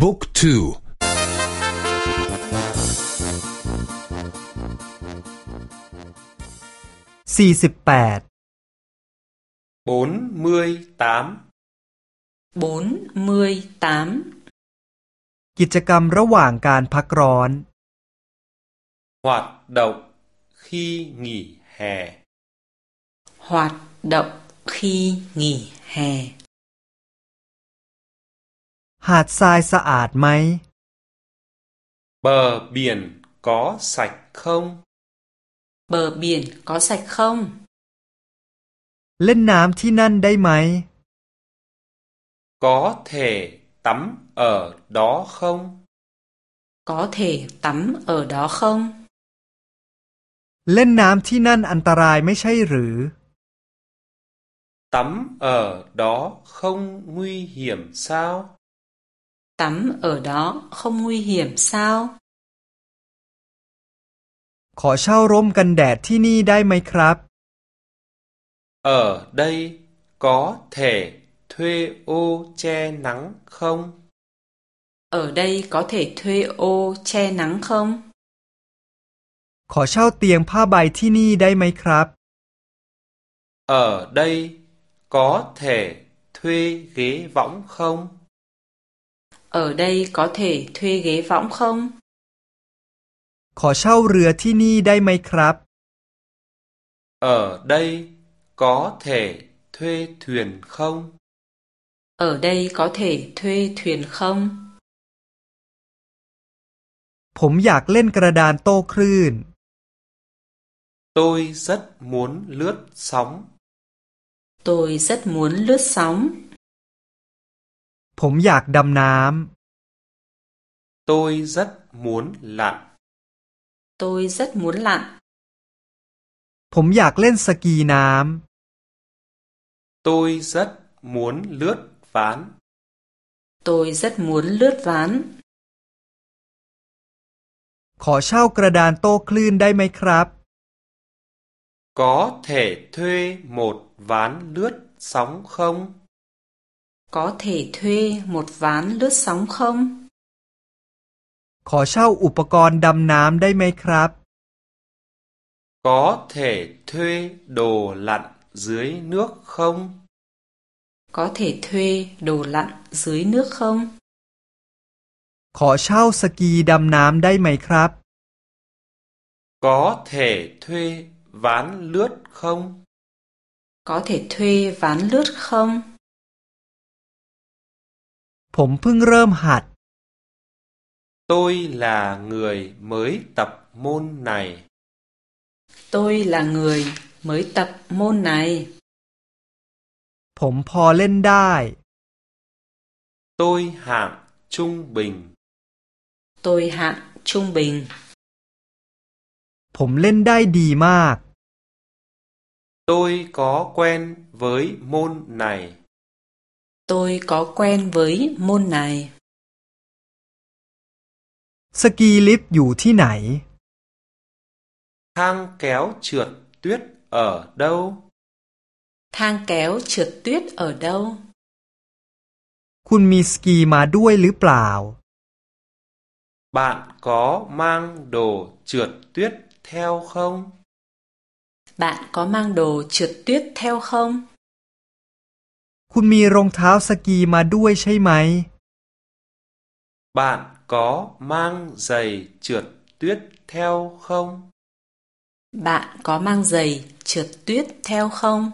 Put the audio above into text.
บุ๊กทูสี่สิบแปด bốn mươi tám bốn mươi tám กิจกรรมระหว่างการพักร้อน hoạt động khi nghỉ hè hoạt động khi nghỉ hè หาดทรายสะอาดไหม bờ biển có sạch không bờ biển có sạch không เล่นน้ำที่นั่นได้ไหม có thể tắm ở đó không có thể tắm ở đó không เล่นน้ำที่นั่นอันตรายไม่ใช่หรือ tắm ở đó không nguy hiểm sao tắm ở đó không nguy hiểm sao ขอเช่าร่มกันแดดที่นี่ได้ไหมครับ ở đây có thể thuê ô che nắng không ở đây có thể thuê ô che nắng không ขอเช่าเตียงผ้าใบที่นี่ได้ไหมครับ ở đây có thể thuê ghế võng không ở đây có thể thuê ghế võng không ขอเช่าเรือที่นี่ได้ไหมครับ ở đây có thể thuê thuyền không ở đây có thể thuê thuyền không ผมอยากเล่นกระดานโต้คลื่น tôi rất muốn lướt sóng tôi rất muốn lướt sóng ผมอยากดำน้ tôi rất muốn lặn tôi rất muốn lặn ำ ผมอยากเล่นสกีน้ tôi rất muốn lướt ván tôi rất muốn lướt ván ำ ขอเช่ากระดานโต้คลื่นได้ไหมครับ có thể thuê một ván lướt sóng không có thể thuê một ván lướt sóng không ขอเช่าอุปกรณ์ดำน้ำได้ไหมครับ có thể thuê đồ lặn dưới nước không có thể thuê đồ lặn dưới nước không ขอเช่าสกีดำน้ำได้ไหมครับ có thể thuê ván lướt không có thể thuê ván lướt không ผมเพิ่งเริ่มหัด tôi là người mới tập môn này tôi là người mới tập môn này ผมพอเล่นได้ tôi hạng trung bình tôi hạng trung bình ผมเล่นได้ดีมาก tôi có quen với môn này tôi có quen với môn này สกีลิฟต์อยู่ที่ไหน thang kéo trượt tuyết ở đâu thang kéo trượt tuyết ở đâu คุณมีสกีมาด้วยหรือเปล่า bạn có mang đồ trượt tuyết theo không bạn có mang đồ trượt tuyết theo không คุณมีรองเท้าสกีมาด้วยใช่ไหม bạn có mang giày trượt tuyết theo không bạn có mang giày trượt tuyết theo không